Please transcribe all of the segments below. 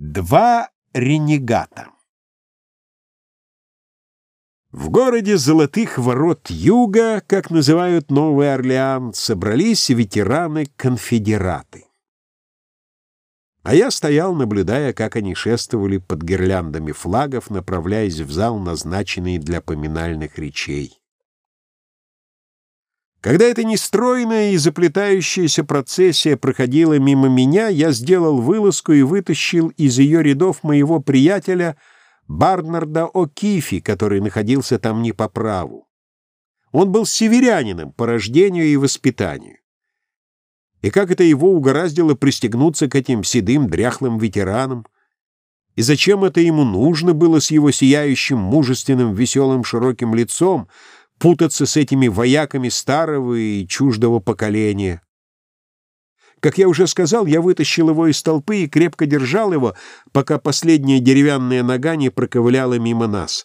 Два ренегата В городе Золотых Ворот Юга, как называют Новый Орлеан, собрались ветераны-конфедераты. А я стоял, наблюдая, как они шествовали под гирляндами флагов, направляясь в зал, назначенный для поминальных речей. Когда эта нестройная и заплетающаяся процессия проходила мимо меня, я сделал вылазку и вытащил из ее рядов моего приятеля Барнарда О'Кифи, который находился там не по праву. Он был северянином по рождению и воспитанию. И как это его угораздило пристегнуться к этим седым дряхлым ветеранам? И зачем это ему нужно было с его сияющим, мужественным, веселым, широким лицом, путаться с этими вояками старого и чуждого поколения. Как я уже сказал, я вытащил его из толпы и крепко держал его, пока последняя деревянная нога не проковыляла мимо нас.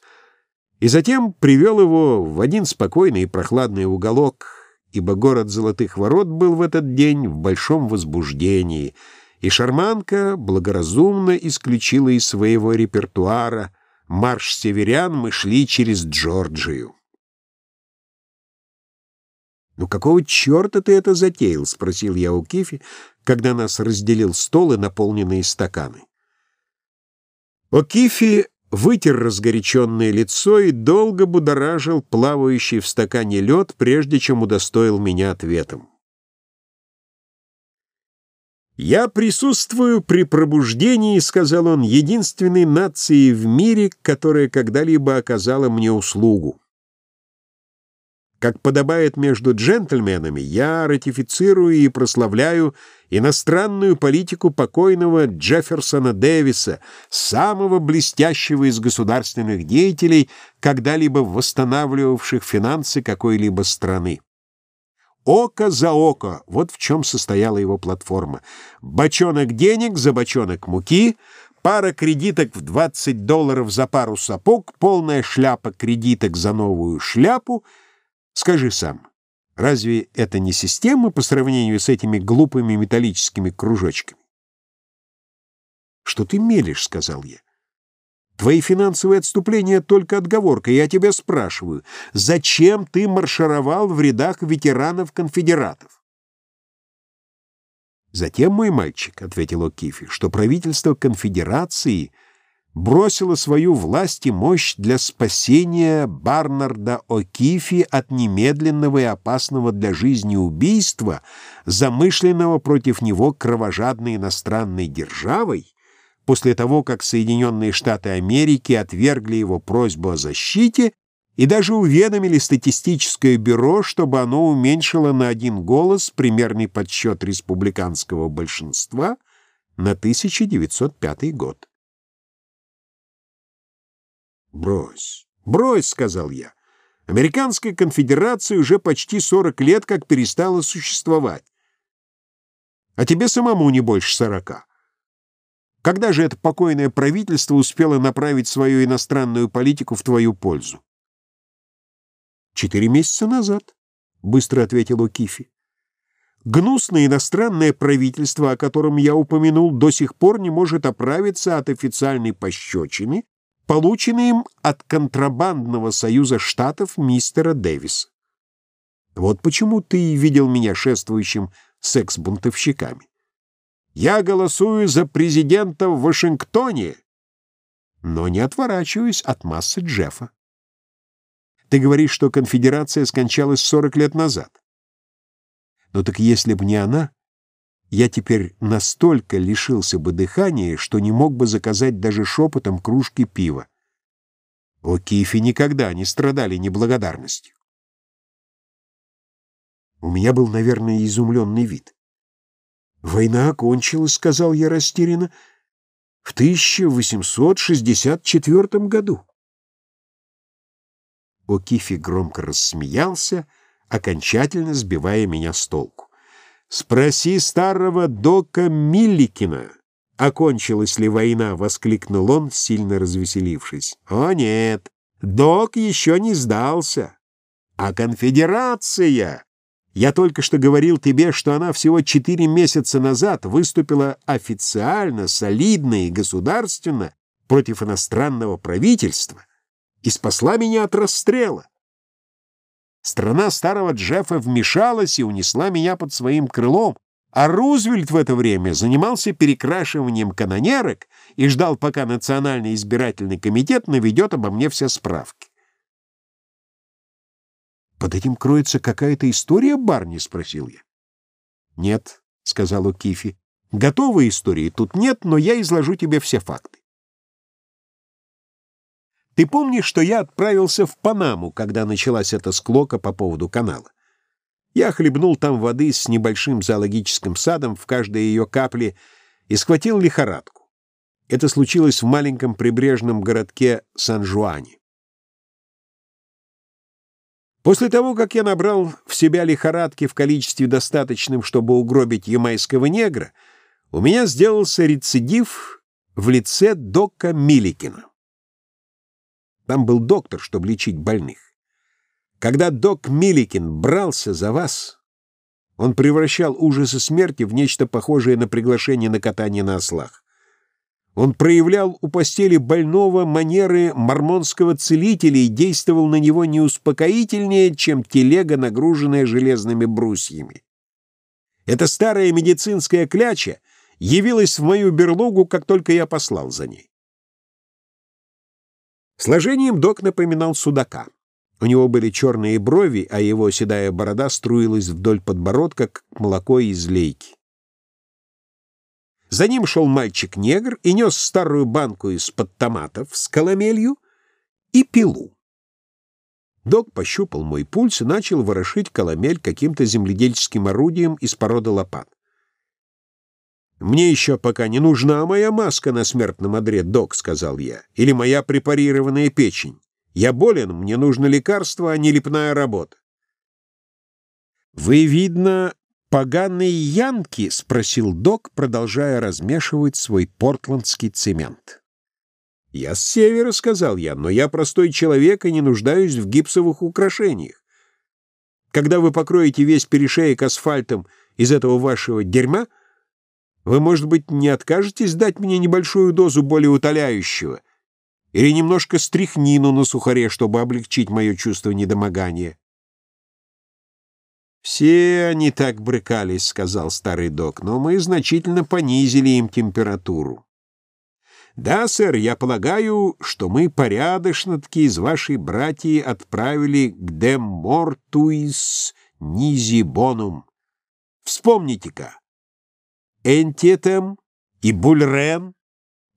И затем привел его в один спокойный и прохладный уголок, ибо город Золотых Ворот был в этот день в большом возбуждении, и шарманка благоразумно исключила из своего репертуара «Марш северян мы шли через Джорджию». «Ну какого черта ты это затеял?» — спросил я у Кифи, когда нас разделил стол и наполненные стаканы. О'Кифи вытер разгоряченное лицо и долго будоражил плавающий в стакане лед, прежде чем удостоил меня ответом. «Я присутствую при пробуждении, — сказал он, — единственной нации в мире, которая когда-либо оказала мне услугу. Как подобает между джентльменами, я ратифицирую и прославляю иностранную политику покойного Джефферсона Дэвиса, самого блестящего из государственных деятелей, когда-либо восстанавливавших финансы какой-либо страны. Око за око — вот в чем состояла его платформа. Бочонок денег за бочонок муки, пара кредиток в 20 долларов за пару сапог, полная шляпа кредиток за новую шляпу — Скажи сам, разве это не система по сравнению с этими глупыми металлическими кружочками? «Что ты мелешь?» — сказал я. «Твои финансовые отступления — только отговорка. Я тебя спрашиваю, зачем ты маршировал в рядах ветеранов-конфедератов?» «Затем, мой мальчик», — ответил О'Кифи, — «что правительство конфедерации — бросила свою власть и мощь для спасения Барнарда О'Кифи от немедленного и опасного для жизни убийства, замышленного против него кровожадной иностранной державой, после того, как Соединенные Штаты Америки отвергли его просьбу о защите и даже уведомили статистическое бюро, чтобы оно уменьшило на один голос примерный подсчет республиканского большинства на 1905 год. «Брось, брось», — сказал я. «Американская конфедерация уже почти 40 лет как перестала существовать. А тебе самому не больше сорока. Когда же это покойное правительство успело направить свою иностранную политику в твою пользу?» «Четыре месяца назад», — быстро ответил О'Кифи. Гнусное иностранное правительство, о котором я упомянул, до сих пор не может оправиться от официальной пощечины, полученный им от контрабандного союза штатов мистера Дэвиса. Вот почему ты видел меня шествующим секс-бунтовщиками. Я голосую за президента в Вашингтоне, но не отворачиваюсь от массы Джеффа. Ты говоришь, что конфедерация скончалась 40 лет назад. Но так если бы не она, я теперь настолько лишился бы дыхания, что не мог бы заказать даже шепотом кружки пива. О Кифе никогда не страдали неблагодарностью. У меня был, наверное, изумленный вид. «Война окончилась», — сказал я растерянно, — «в 1864 году». О'Кифи громко рассмеялся, окончательно сбивая меня с толку. «Спроси старого Дока Милликина, окончилась ли война», — воскликнул он, сильно развеселившись. «О нет, Док еще не сдался, а конфедерация Я только что говорил тебе, что она всего четыре месяца назад выступила официально, солидно и государственно против иностранного правительства и спасла меня от расстрела. Страна старого Джеффа вмешалась и унесла меня под своим крылом, а Рузвельт в это время занимался перекрашиванием канонерок и ждал, пока Национальный избирательный комитет наведет обо мне все справки. «Под этим кроется какая-то история, Барни?» — спросил я. «Нет», — сказал О'Кифи. «Готовой истории тут нет, но я изложу тебе все факты. Ты помнишь, что я отправился в Панаму, когда началась эта склока по поводу канала? Я хлебнул там воды с небольшим зоологическим садом в каждой ее капле и схватил лихорадку. Это случилось в маленьком прибрежном городке Сан-Жуане. После того, как я набрал в себя лихорадки в количестве достаточном, чтобы угробить ямайского негра, у меня сделался рецидив в лице Дока Миликина. Там был доктор, чтобы лечить больных. Когда док Миликин брался за вас, он превращал ужасы смерти в нечто похожее на приглашение на катание на ослах. Он проявлял у постели больного манеры мормонского целителя и действовал на него не успокоительнее, чем телега, нагруженная железными брусьями. Эта старая медицинская кляча явилась в мою берлогу, как только я послал за ней. Сложением док напоминал судака. У него были черные брови, а его седая борода струилась вдоль подбородка, как молоко из лейки. За ним шел мальчик-негр и нес старую банку из-под томатов с коломелью и пилу. Док пощупал мой пульс и начал ворошить коломель каким-то земледельческим орудием из породы лопат. «Мне еще пока не нужна моя маска на смертном одре, док», — сказал я, — «или моя препарированная печень. Я болен, мне нужно лекарство, а не лепная работа». «Вы, видно, поганые янки?» — спросил док, продолжая размешивать свой портландский цемент. «Я с севера», — сказал я, — «но я простой человек и не нуждаюсь в гипсовых украшениях. Когда вы покроете весь перешеек асфальтом из этого вашего дерьма, — вы, может быть, не откажетесь дать мне небольшую дозу более утоляющего или немножко стряхнину на сухаре, чтобы облегчить мое чувство недомогания?» «Все они так брыкались», — сказал старый док, «но мы значительно понизили им температуру». «Да, сэр, я полагаю, что мы порядочно-таки из вашей братьи отправили к де мортуис низи бонум. Вспомните-ка, Энтиетем и Бульрен,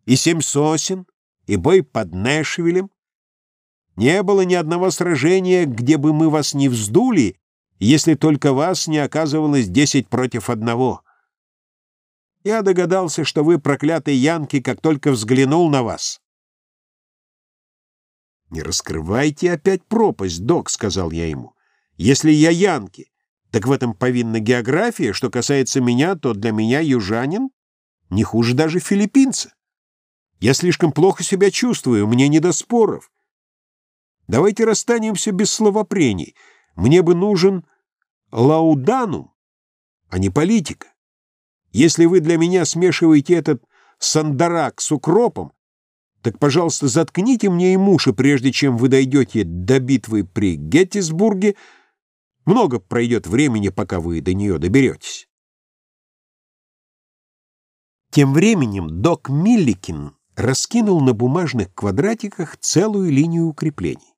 и Семь сосен, и бой под Нэшвиллем. Не было ни одного сражения, где бы мы вас не вздули, если только вас не оказывалось десять против одного. Я догадался, что вы проклятые янки, как только взглянул на вас. «Не раскрывайте опять пропасть, док», — сказал я ему. «Если я янки, так в этом повинна география. Что касается меня, то для меня южанин не хуже даже филиппинца. Я слишком плохо себя чувствую, мне не до споров. Давайте расстанемся без словопрений. Мне бы нужен лауданум, а не политика. Если вы для меня смешиваете этот сандарак с укропом, так, пожалуйста, заткните мне и муши, прежде чем вы дойдете до битвы при Геттисбурге, много пройдет времени, пока вы до нее доберетесь. Тем временем док Милликин раскинул на бумажных квадратиках целую линию укреплений.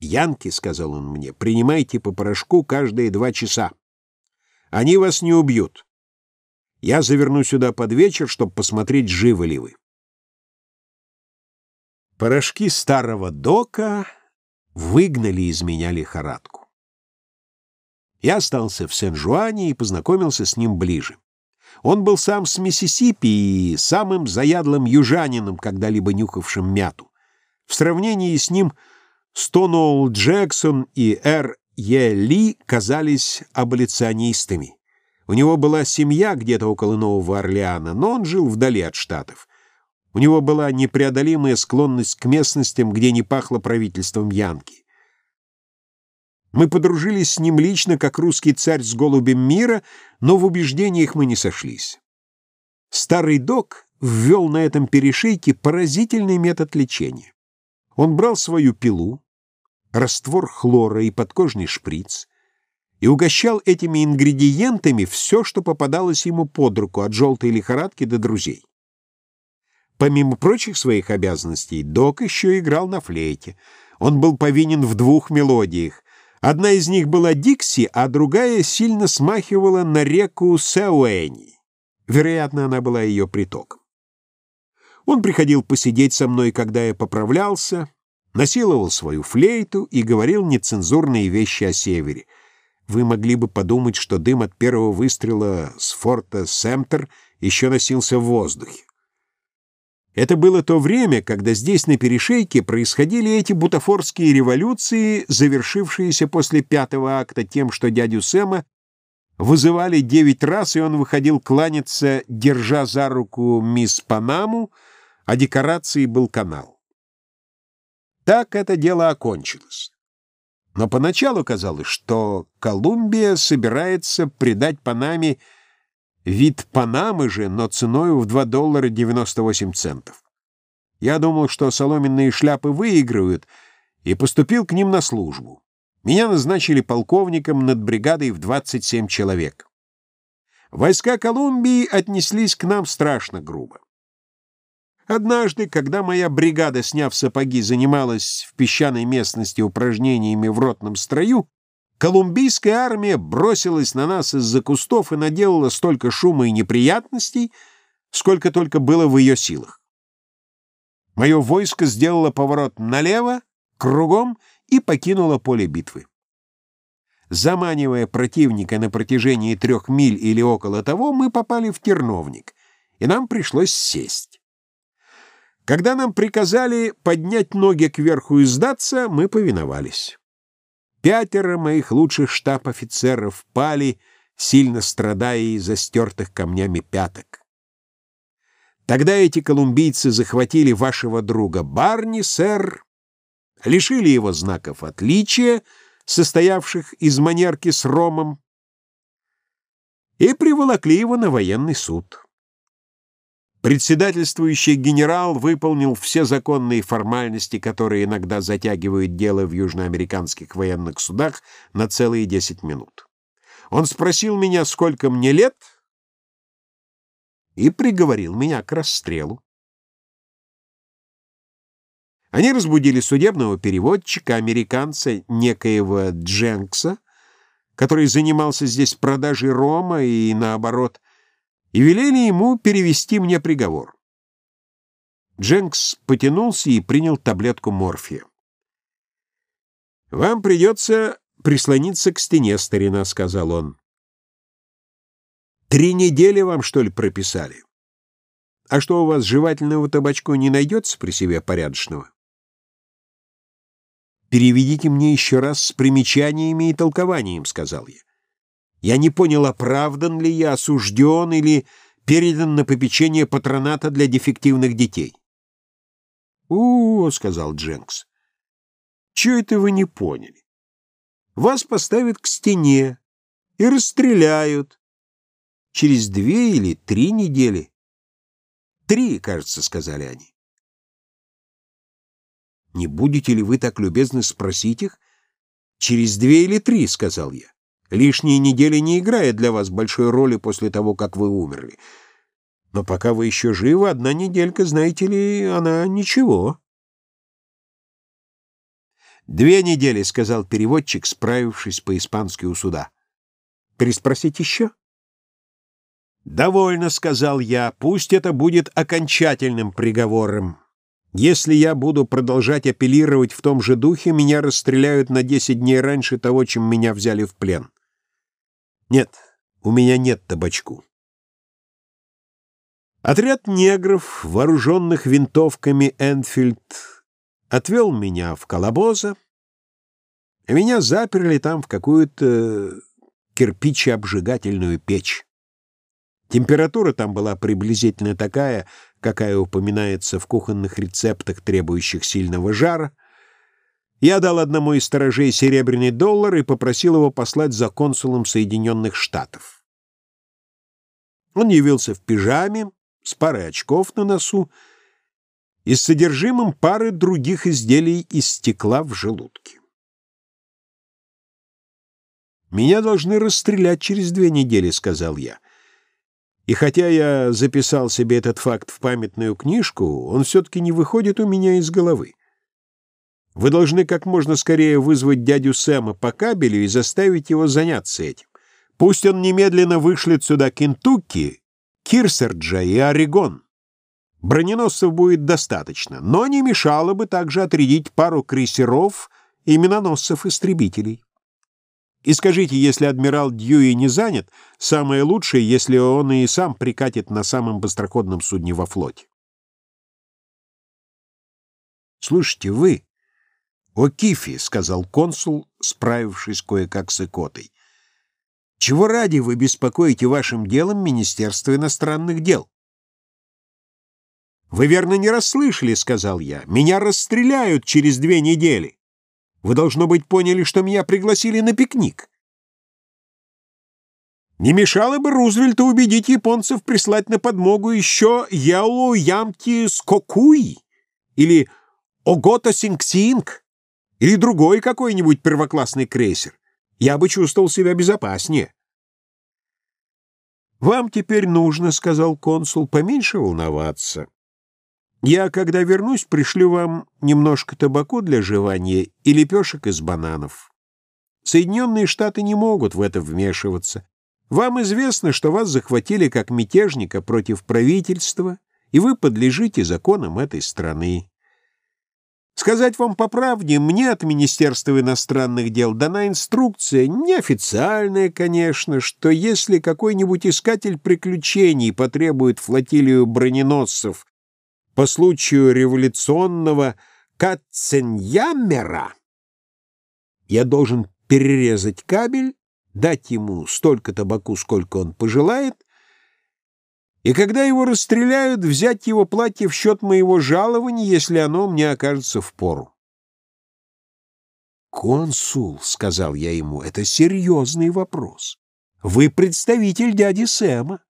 «Янки», — сказал он мне, — «принимайте по порошку каждые два часа. Они вас не убьют. Я заверну сюда под вечер, чтобы посмотреть, живы ли вы». Порошки старого дока выгнали из меня лихорадку. Я остался в Сен-Жуане и познакомился с ним ближе. Он был сам с Миссисипи и самым заядлым южанином, когда-либо нюхавшим мяту. В сравнении с ним Стоноул Джексон и Р. Е. Ли казались аболиционистами. У него была семья где-то около Нового Орлеана, но он жил вдали от Штатов. У него была непреодолимая склонность к местностям, где не пахло правительством Янки. Мы подружились с ним лично, как русский царь с голубем мира, но в убеждениях мы не сошлись. Старый док ввел на этом перешейке поразительный метод лечения. Он брал свою пилу, раствор хлора и подкожный шприц и угощал этими ингредиентами все, что попадалось ему под руку, от желтой лихорадки до друзей. Помимо прочих своих обязанностей, док еще играл на флейте. Он был повинен в двух мелодиях Одна из них была Дикси, а другая сильно смахивала на реку Сеуэни. Вероятно, она была ее притоком. Он приходил посидеть со мной, когда я поправлялся, насиловал свою флейту и говорил нецензурные вещи о севере. Вы могли бы подумать, что дым от первого выстрела с форта Сэмтер еще носился в воздухе. Это было то время, когда здесь, на перешейке, происходили эти бутафорские революции, завершившиеся после пятого акта тем, что дядю Сэма вызывали девять раз, и он выходил кланяться, держа за руку мисс Панаму, а декорацией был канал. Так это дело окончилось. Но поначалу казалось, что Колумбия собирается придать Панаме Вид Панамы же, но ценою в 2 доллара 98 центов. Я думал, что соломенные шляпы выигрывают, и поступил к ним на службу. Меня назначили полковником над бригадой в 27 человек. Войска Колумбии отнеслись к нам страшно грубо. Однажды, когда моя бригада, сняв сапоги, занималась в песчаной местности упражнениями в ротном строю, Колумбийская армия бросилась на нас из-за кустов и наделала столько шума и неприятностей, сколько только было в ее силах. Мое войско сделало поворот налево, кругом и покинуло поле битвы. Заманивая противника на протяжении трех миль или около того, мы попали в терновник, и нам пришлось сесть. Когда нам приказали поднять ноги кверху и сдаться, мы повиновались. Пятеро моих лучших штаб-офицеров пали, сильно страдая из-за стертых камнями пяток. Тогда эти колумбийцы захватили вашего друга Барни, сэр, лишили его знаков отличия, состоявших из манерки с ромом, и приволокли его на военный суд. Председательствующий генерал выполнил все законные формальности, которые иногда затягивают дело в южноамериканских военных судах на целые 10 минут. Он спросил меня, сколько мне лет, и приговорил меня к расстрелу. Они разбудили судебного переводчика, американца некоего Дженкса, который занимался здесь продажей рома и, наоборот, и велели ему перевести мне приговор. Дженкс потянулся и принял таблетку морфия. «Вам придется прислониться к стене, старина», — сказал он. «Три недели вам, что ли, прописали? А что, у вас жевательного табачку не найдется при себе порядочного?» «Переведите мне еще раз с примечаниями и толкованием», — сказал я. Я не понял, оправдан ли я, осужден или передан на попечение патроната для дефективных детей. «О, — сказал Дженкс, — чё это вы не поняли? Вас поставят к стене и расстреляют через две или три недели. Три, кажется, — сказали они. «Не будете ли вы так любезны спросить их?» «Через две или три», — сказал я. Лишние недели не играет для вас большой роли после того, как вы умерли. Но пока вы еще живы, одна неделька, знаете ли, она ничего. «Две недели», — сказал переводчик, справившись по-испански у суда. «Переспросить еще?» «Довольно», — сказал я, — «пусть это будет окончательным приговором. Если я буду продолжать апеллировать в том же духе, меня расстреляют на десять дней раньше того, чем меня взяли в плен». Нет, у меня нет табачку. Отряд негров, вооруженных винтовками Энфильд, отвел меня в колобоза, меня заперли там в какую-то кирпичеобжигательную печь. Температура там была приблизительно такая, какая упоминается в кухонных рецептах, требующих сильного жара. Я дал одному из сторожей серебряный доллар и попросил его послать за консулом Соединенных Штатов. Он явился в пижаме, с парой очков на носу и с содержимым пары других изделий из стекла в желудке. «Меня должны расстрелять через две недели», — сказал я. И хотя я записал себе этот факт в памятную книжку, он все-таки не выходит у меня из головы. Вы должны как можно скорее вызвать дядю Сэма по кабелю и заставить его заняться этим. Пусть он немедленно вышлет сюда Кентукки, Кирсерджа и Орегон. Броненосцев будет достаточно, но не мешало бы также отрядить пару крейсеров и миноносцев-истребителей. И скажите, если адмирал Дьюи не занят, самое лучшее, если он и сам прикатит на самом быстроходном судне во флоте. «Слушайте, вы, о Кифи», — сказал консул, справившись кое-как с икотой, — «чего ради вы беспокоите вашим делом Министерство иностранных дел?» «Вы верно не расслышали», — сказал я. «Меня расстреляют через две недели». Вы, должно быть, поняли, что меня пригласили на пикник. Не мешало бы Рузвельту убедить японцев прислать на подмогу еще Яолу Ямти Скокуи или Огото Синг-Синг или другой какой-нибудь первоклассный крейсер. Я бы чувствовал себя безопаснее. «Вам теперь нужно, — сказал консул, — поменьше волноваться. Я, когда вернусь, пришлю вам немножко табаку для жевания и лепешек из бананов. Соединенные Штаты не могут в это вмешиваться. Вам известно, что вас захватили как мятежника против правительства, и вы подлежите законам этой страны. Сказать вам по правде, мне от Министерства иностранных дел дана инструкция, неофициальная, конечно, что если какой-нибудь искатель приключений потребует флотилию броненосцев по случаю революционного Катценьямера, я должен перерезать кабель, дать ему столько табаку, сколько он пожелает, и когда его расстреляют, взять его платье в счет моего жалования, если оно мне окажется в пору. «Консул», — сказал я ему, — «это серьезный вопрос. Вы представитель дяди Сэма.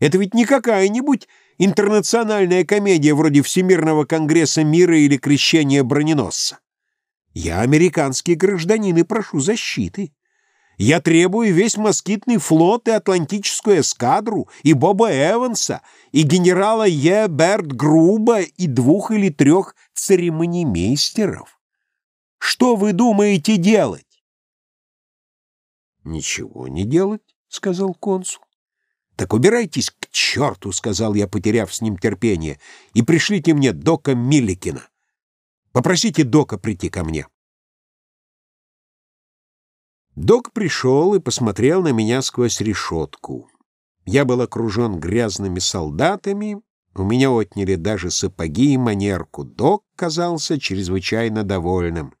Это ведь не какая-нибудь интернациональная комедия вроде Всемирного конгресса мира или Крещения броненосца. Я американский гражданин и прошу защиты. Я требую весь москитный флот и атлантическую эскадру, и Боба Эванса, и генерала Е. Берт Груба, и двух или трех церемонимейстеров. Что вы думаете делать? «Ничего не делать», — сказал консул. «Так убирайтесь к черту», — сказал я, потеряв с ним терпение, «и пришлите мне Дока Милликина. Попросите Дока прийти ко мне». Док пришел и посмотрел на меня сквозь решетку. Я был окружен грязными солдатами, у меня отняли даже сапоги и манерку. Док казался чрезвычайно довольным.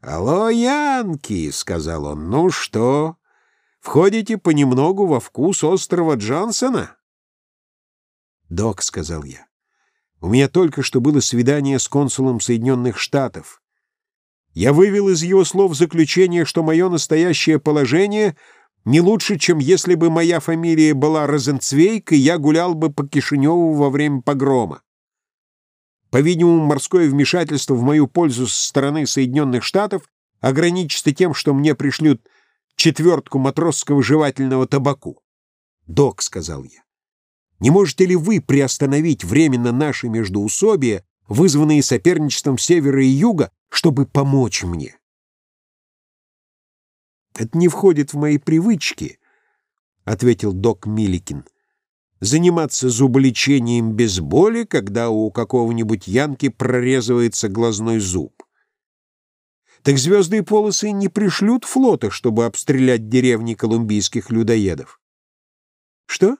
«Алло, Янки!» — сказал он. «Ну что, Входите понемногу во вкус острова Джонсона?» «Док», — сказал я, — «у меня только что было свидание с консулом Соединенных Штатов. Я вывел из его слов заключение, что мое настоящее положение не лучше, чем если бы моя фамилия была Розенцвейк, и я гулял бы по Кишиневу во время погрома. По-видимому, морское вмешательство в мою пользу со стороны Соединенных Штатов ограничится тем, что мне пришлют четвертку матросского жевательного табаку. «Док», — сказал я, — «не можете ли вы приостановить временно наши междоусобия, вызванные соперничеством севера и юга, чтобы помочь мне?» «Это не входит в мои привычки», — ответил док Миликин, — «заниматься зуболечением без боли, когда у какого-нибудь янки прорезывается глазной зуб. Так звездные полосы не пришлют флота, чтобы обстрелять деревни колумбийских людоедов. Что?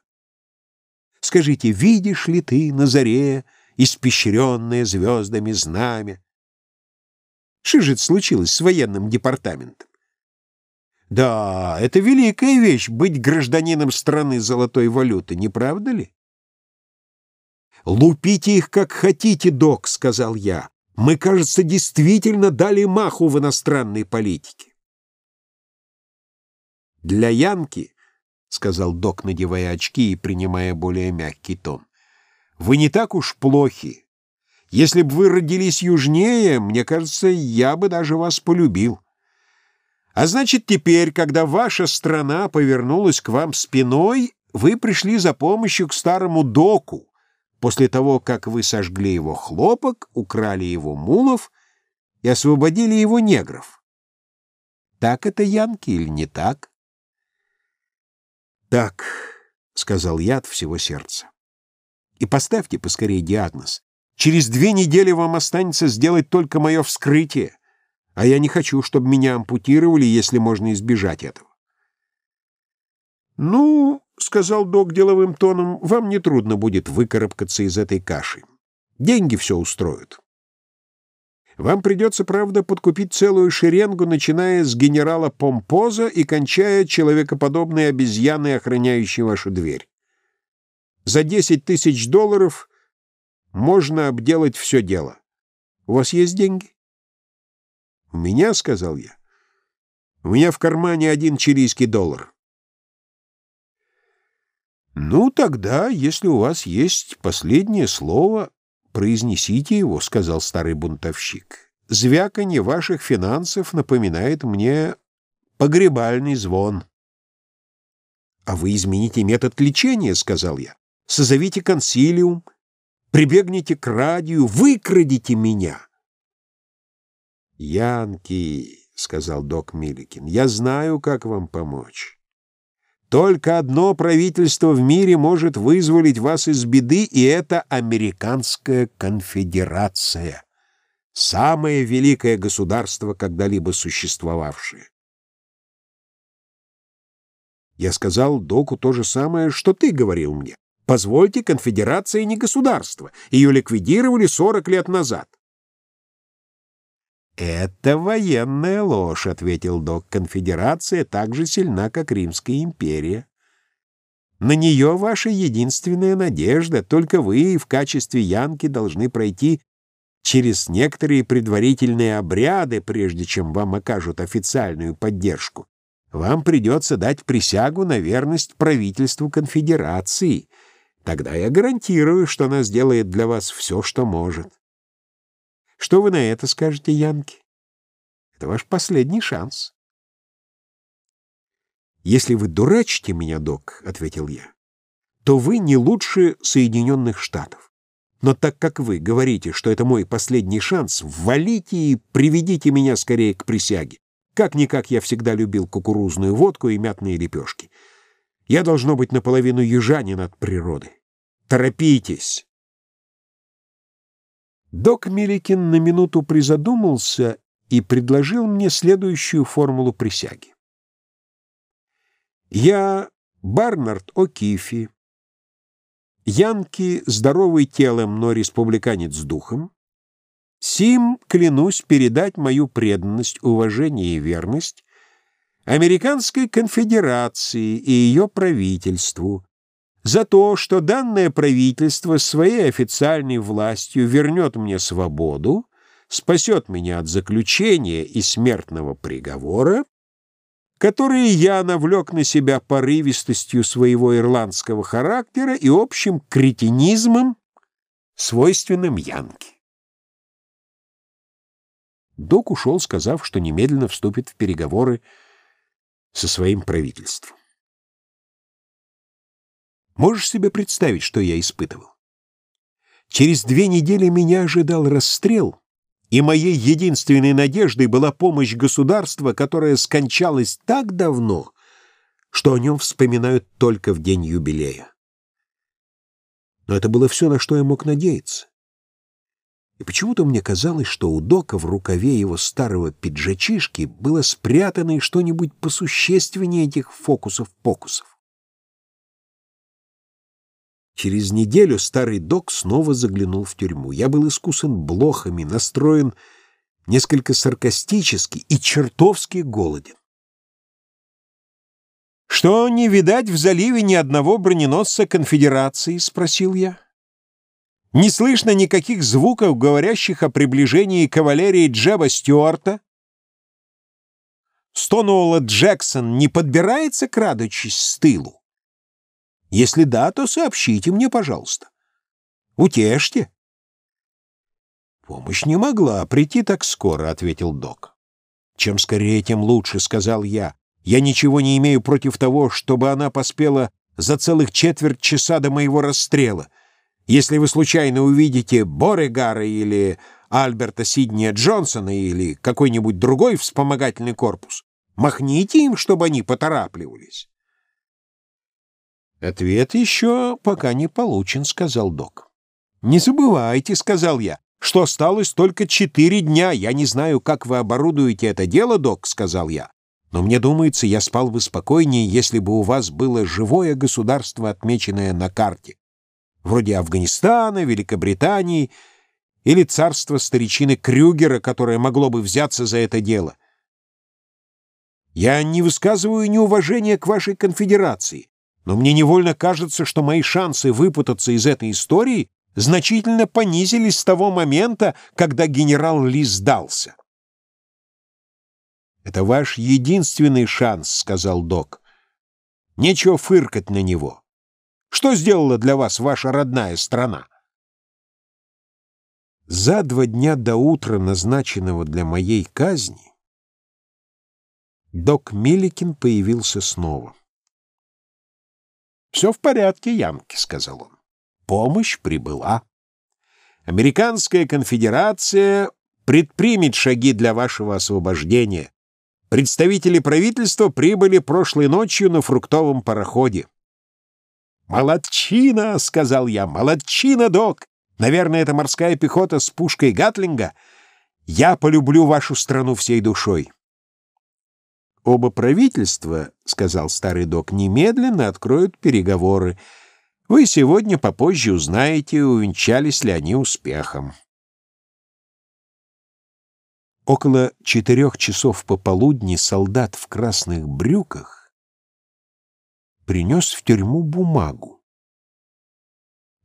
Скажите, видишь ли ты на заре испещренное звездами знамя? Что же это случилось с военным департаментом? Да, это великая вещь — быть гражданином страны золотой валюты, не правда ли? «Лупите их, как хотите, док», — сказал я. Мы, кажется, действительно дали маху в иностранной политике. Для Янки, — сказал док, надевая очки и принимая более мягкий тон, — вы не так уж плохи. Если бы вы родились южнее, мне кажется, я бы даже вас полюбил. А значит, теперь, когда ваша страна повернулась к вам спиной, вы пришли за помощью к старому доку, после того, как вы сожгли его хлопок, украли его мулов и освободили его негров. Так это Янки или не так? Так, — сказал я от всего сердца. И поставьте поскорее диагноз. Через две недели вам останется сделать только мое вскрытие, а я не хочу, чтобы меня ампутировали, если можно избежать этого. Ну, — сказал док деловым тоном, — вам нетрудно будет выкарабкаться из этой каши. Деньги все устроят. Вам придется, правда, подкупить целую шеренгу, начиная с генерала Помпоза и кончая человекоподобной обезьяной, охраняющей вашу дверь. За десять тысяч долларов можно обделать все дело. У вас есть деньги? — У меня, — сказал я. — У меня в кармане один чилийский доллар. «Ну, тогда, если у вас есть последнее слово, произнесите его», — сказал старый бунтовщик. «Звяканье ваших финансов напоминает мне погребальный звон». «А вы измените метод лечения», — сказал я. «Созовите консилиум, прибегните к радию, выкрадите меня». «Янки», — сказал док Миликин, — «я знаю, как вам помочь». Только одно правительство в мире может вызволить вас из беды, и это Американская конфедерация. Самое великое государство, когда-либо существовавшее. Я сказал Доку то же самое, что ты говорил мне. Позвольте, конфедерация не государство. Ее ликвидировали 40 лет назад. «Это военная ложь», — ответил док. «Конфедерация так же сильна, как Римская империя. На нее ваша единственная надежда. Только вы в качестве янки должны пройти через некоторые предварительные обряды, прежде чем вам окажут официальную поддержку. Вам придется дать присягу на верность правительству конфедерации. Тогда я гарантирую, что она сделает для вас все, что может. Что вы на это скажете, Янки? Это ваш последний шанс. «Если вы дурачите меня, док, — ответил я, — то вы не лучше Соединенных Штатов. Но так как вы говорите, что это мой последний шанс, валите и приведите меня скорее к присяге. Как-никак я всегда любил кукурузную водку и мятные лепешки. Я должно быть наполовину южанин от природы. Торопитесь!» Док Меликин на минуту призадумался и предложил мне следующую формулу присяги. Я Барнард О'Кифи, Янки здоровый телом, но республиканец духом, Сим клянусь передать мою преданность, уважение и верность Американской конфедерации и ее правительству, за то, что данное правительство своей официальной властью вернет мне свободу, спасет меня от заключения и смертного приговора, которые я навлек на себя порывистостью своего ирландского характера и общим кретинизмом, свойственным Янке. Док ушел, сказав, что немедленно вступит в переговоры со своим правительством. Можешь себе представить, что я испытывал? Через две недели меня ожидал расстрел, и моей единственной надеждой была помощь государства, которое скончалось так давно, что о нем вспоминают только в день юбилея. Но это было все, на что я мог надеяться. И почему-то мне казалось, что у Дока в рукаве его старого пиджачишки было спрятано и что-нибудь посущественнее этих фокусов-покусов. Через неделю старый док снова заглянул в тюрьму. Я был искусан блохами, настроен несколько саркастически и чертовски голоден. «Что, не видать в заливе ни одного броненосца конфедерации?» — спросил я. Не слышно никаких звуков, говорящих о приближении кавалерии Джеба Стюарта. Стоноула Джексон не подбирается, крадучись с тылу? Если да, то сообщите мне, пожалуйста. Утешьте. Помощь не могла прийти так скоро, — ответил док. Чем скорее, тем лучше, — сказал я. Я ничего не имею против того, чтобы она поспела за целых четверть часа до моего расстрела. Если вы случайно увидите Борегара или Альберта Сидния Джонсона или какой-нибудь другой вспомогательный корпус, махните им, чтобы они поторапливались. «Ответ еще пока не получен», — сказал док. «Не забывайте», — сказал я, — «что осталось только четыре дня. Я не знаю, как вы оборудуете это дело, док», — сказал я. «Но мне думается, я спал бы спокойнее, если бы у вас было живое государство, отмеченное на карте вроде Афганистана, Великобритании или царства старичины Крюгера, которое могло бы взяться за это дело. Я не высказываю неуважения к вашей конфедерации, но мне невольно кажется, что мои шансы выпутаться из этой истории значительно понизились с того момента, когда генерал Ли сдался. «Это ваш единственный шанс», — сказал док. «Нечего фыркать на него». Что сделала для вас ваша родная страна? За два дня до утра, назначенного для моей казни, док Миликин появился снова. «Все в порядке, Янки», — сказал он. «Помощь прибыла. Американская конфедерация предпримет шаги для вашего освобождения. Представители правительства прибыли прошлой ночью на фруктовом пароходе. «Молодчина!» — сказал я. «Молодчина, док! Наверное, это морская пехота с пушкой Гатлинга. Я полюблю вашу страну всей душой». «Оба правительства, — сказал старый док, — немедленно откроют переговоры. Вы сегодня попозже узнаете, увенчались ли они успехом». Около четырех часов пополудни солдат в красных брюках принес в тюрьму бумагу.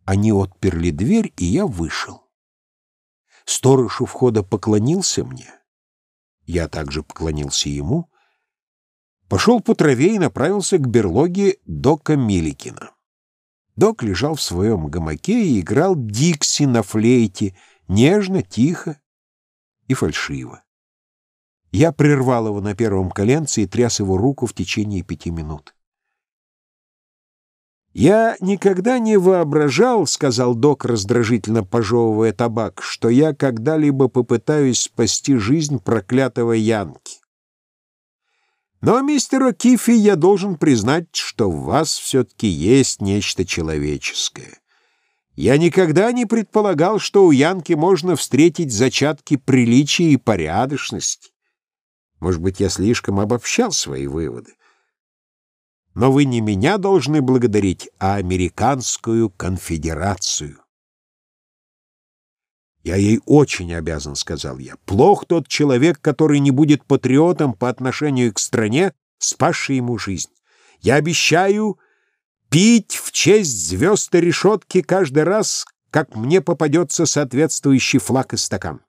Они отперли дверь, и я вышел. Сторож у входа поклонился мне. Я также поклонился ему. Пошел по траве и направился к берлоге Дока Миликина. Док лежал в своем гамаке и играл Дикси на флейте, нежно, тихо и фальшиво. Я прервал его на первом коленце и тряс его руку в течение пяти минут. «Я никогда не воображал, — сказал док, раздражительно пожевывая табак, — что я когда-либо попытаюсь спасти жизнь проклятого Янки. Но, мистер О'Кифи, я должен признать, что в вас все-таки есть нечто человеческое. Я никогда не предполагал, что у Янки можно встретить зачатки приличия и порядочности. Может быть, я слишком обобщал свои выводы. Но вы не меня должны благодарить, а Американскую конфедерацию. «Я ей очень обязан», — сказал я. «Плох тот человек, который не будет патриотом по отношению к стране, спасшей ему жизнь. Я обещаю пить в честь звезд и решетки каждый раз, как мне попадется соответствующий флаг и стакан».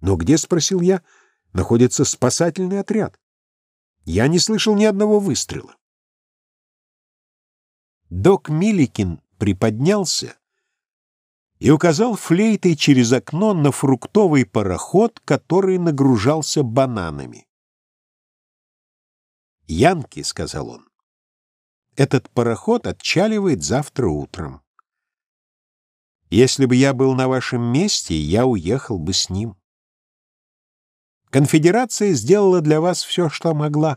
«Но где, — спросил я, — находится спасательный отряд?» Я не слышал ни одного выстрела. Док Миликин приподнялся и указал флейтой через окно на фруктовый пароход, который нагружался бананами. «Янки», — сказал он, — «этот пароход отчаливает завтра утром. Если бы я был на вашем месте, я уехал бы с ним». Конфедерация сделала для вас все, что могла.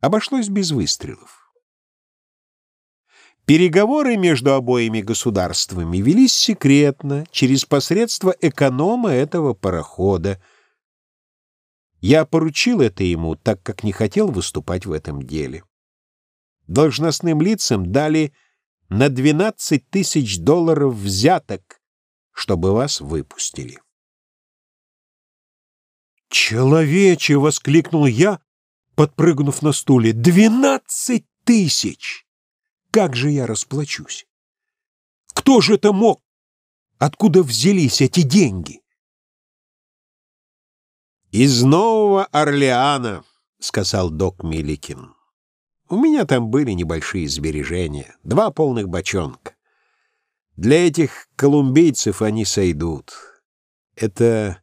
Обошлось без выстрелов. Переговоры между обоими государствами велись секретно, через посредство эконома этого парохода. Я поручил это ему, так как не хотел выступать в этом деле. Должностным лицам дали на 12 тысяч долларов взяток, чтобы вас выпустили. «Человече!» — воскликнул я, подпрыгнув на стуле. «Двенадцать тысяч! Как же я расплачусь? Кто же это мог? Откуда взялись эти деньги? «Из Нового Орлеана», — сказал док Миликин. «У меня там были небольшие сбережения, два полных бочонка. Для этих колумбийцев они сойдут. Это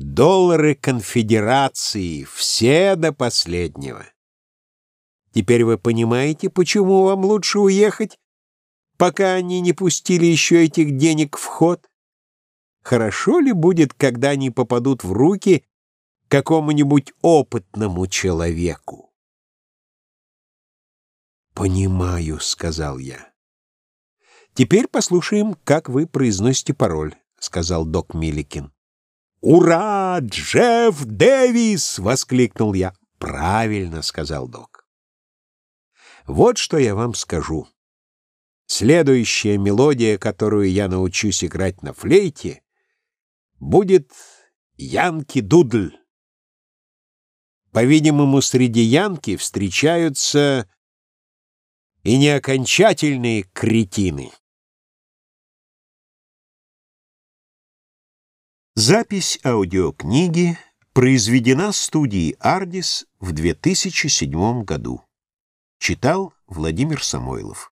доллары конфедерации, все до последнего. Теперь вы понимаете, почему вам лучше уехать, пока они не пустили еще этих денег в ход? Хорошо ли будет, когда они попадут в руки какому-нибудь опытному человеку. «Понимаю», — сказал я. «Теперь послушаем, как вы произносите пароль», — сказал док Миликин. «Ура, Джефф Дэвис!» — воскликнул я. «Правильно», — сказал док. «Вот что я вам скажу. Следующая мелодия, которую я научусь играть на флейте, будет «Янки-дудль». По-видимому, среди янки встречаются и неокончательные кретины. Запись аудиокниги произведена студией «Ардис» в 2007 году. Читал Владимир Самойлов.